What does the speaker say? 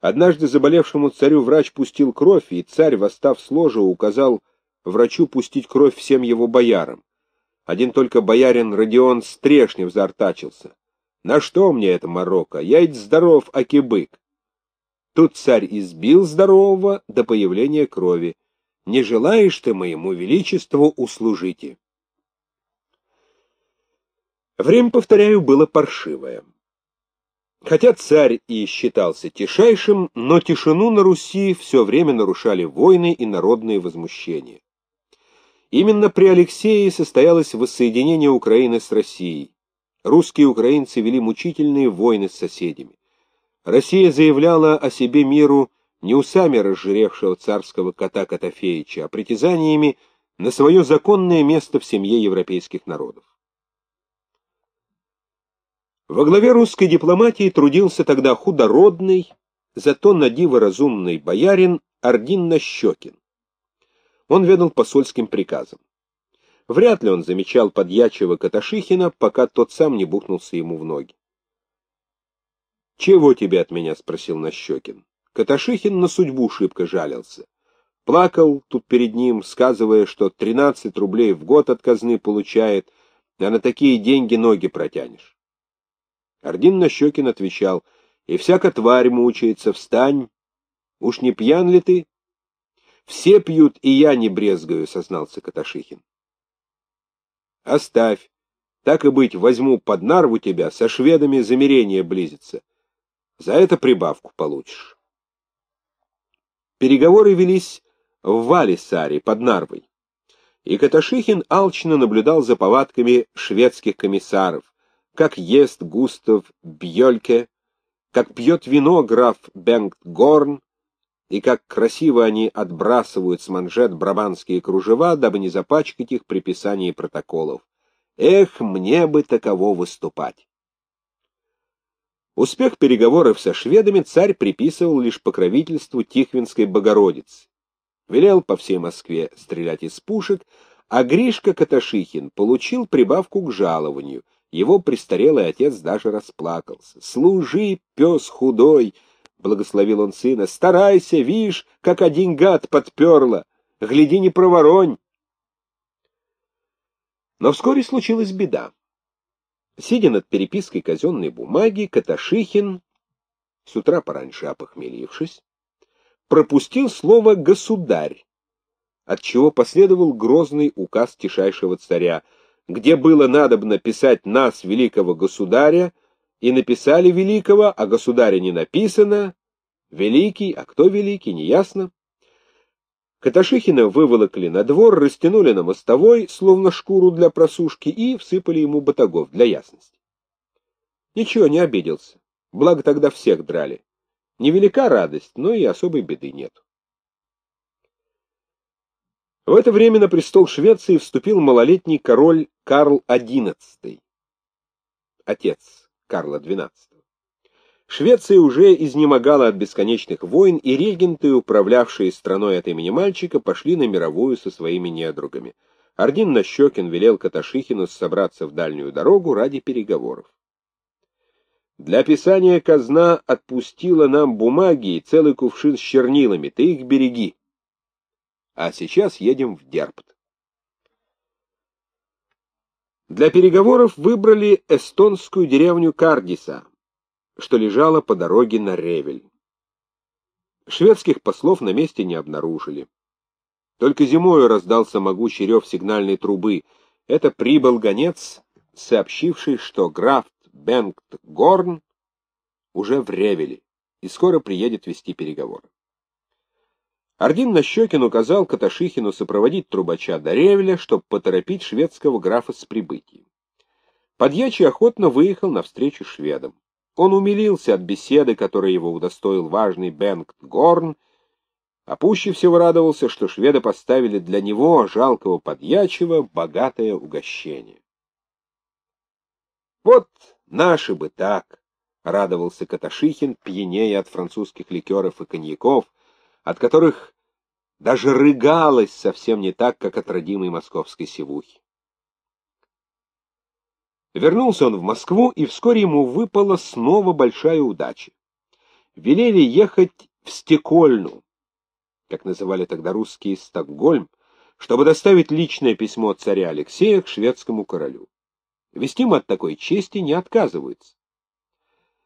Однажды заболевшему царю врач пустил кровь, и царь, восстав с ложа, указал врачу пустить кровь всем его боярам. Один только боярин Родион Стрешнев заортачился. «На что мне это Марокко? Я ведь здоров, аки бык!» Тут царь избил здорового до появления крови. «Не желаешь ты моему величеству услужите?» Время, повторяю, было паршивое. Хотя царь и считался тишайшим, но тишину на Руси все время нарушали войны и народные возмущения. Именно при Алексее состоялось воссоединение Украины с Россией. Русские украинцы вели мучительные войны с соседями. Россия заявляла о себе миру не усами разжиревшего царского кота Котофеича, а притязаниями на свое законное место в семье европейских народов. Во главе русской дипломатии трудился тогда худородный, зато надиво разумный боярин Ордин Нащекин. Он ведал посольским приказом. Вряд ли он замечал подьячего Каташихина, пока тот сам не бухнулся ему в ноги. «Чего тебе от меня?» — спросил Нащекин. Каташихин на судьбу шибко жалился. Плакал тут перед ним, сказывая, что тринадцать рублей в год от казны получает, а на такие деньги ноги протянешь. Ордин Нащекин отвечал, «И всяка тварь мучается, встань. Уж не пьян ли ты?» Все пьют, и я не брезгаю, — сознался Каташихин. Оставь. Так и быть, возьму под нарву тебя, со шведами замерение близится. За это прибавку получишь. Переговоры велись в Валисаре под Нарвой. И Каташихин алчно наблюдал за повадками шведских комиссаров, как ест Густав Бьёльке, как пьет вино граф Бенгтгорн, и как красиво они отбрасывают с манжет брабанские кружева, дабы не запачкать их при писании протоколов. Эх, мне бы таково выступать! Успех переговоров со шведами царь приписывал лишь покровительству Тихвинской Богородицы. Велел по всей Москве стрелять из пушек, а Гришка Каташихин получил прибавку к жалованию. Его престарелый отец даже расплакался. «Служи, пес худой!» — благословил он сына, — старайся, видишь, как один гад подперла, гляди, не проворонь. Но вскоре случилась беда. Сидя над перепиской казенной бумаги, Каташихин, с утра пораньше опохмелившись, пропустил слово «государь», отчего последовал грозный указ тишайшего царя, где было надобно писать нас, великого государя, и написали великого, а государя не написано. Великий, а кто великий, неясно. Каташихина выволокли на двор, растянули на мостовой, словно шкуру для просушки, и всыпали ему батагов для ясности. Ничего, не обиделся. Благо тогда всех драли. Невелика радость, но и особой беды нет. В это время на престол Швеции вступил малолетний король Карл XI, отец Карла XII. Швеция уже изнемогала от бесконечных войн, и регенты, управлявшие страной от имени мальчика, пошли на мировую со своими недругами. Ордин Нащекин велел Каташихину собраться в дальнюю дорогу ради переговоров. Для писания казна отпустила нам бумаги и целый кувшин с чернилами, ты их береги. А сейчас едем в Дербт. Для переговоров выбрали эстонскую деревню Кардиса, что лежала по дороге на Ревель. Шведских послов на месте не обнаружили. Только зимою раздался могучий рев сигнальной трубы. Это прибыл гонец, сообщивший, что граф Бенгт Горн уже в Ревеле и скоро приедет вести переговоры. Ордин Нащекин указал Каташихину сопроводить трубача до Ревеля, чтобы поторопить шведского графа с прибытием. Подьячий охотно выехал навстречу шведам. Он умилился от беседы, которой его удостоил важный Бенгт Горн, а пуще всего радовался, что шведы поставили для него, жалкого подьячего, богатое угощение. «Вот наши бы так!» — радовался Каташихин, пьянея от французских ликеров и коньяков, от которых даже рыгалось совсем не так, как от родимой московской севухи. Вернулся он в Москву, и вскоре ему выпала снова большая удача. велели ехать в Стекольну, как называли тогда русские Стокгольм, чтобы доставить личное письмо царя Алексея к шведскому королю. Вестим от такой чести не отказываются.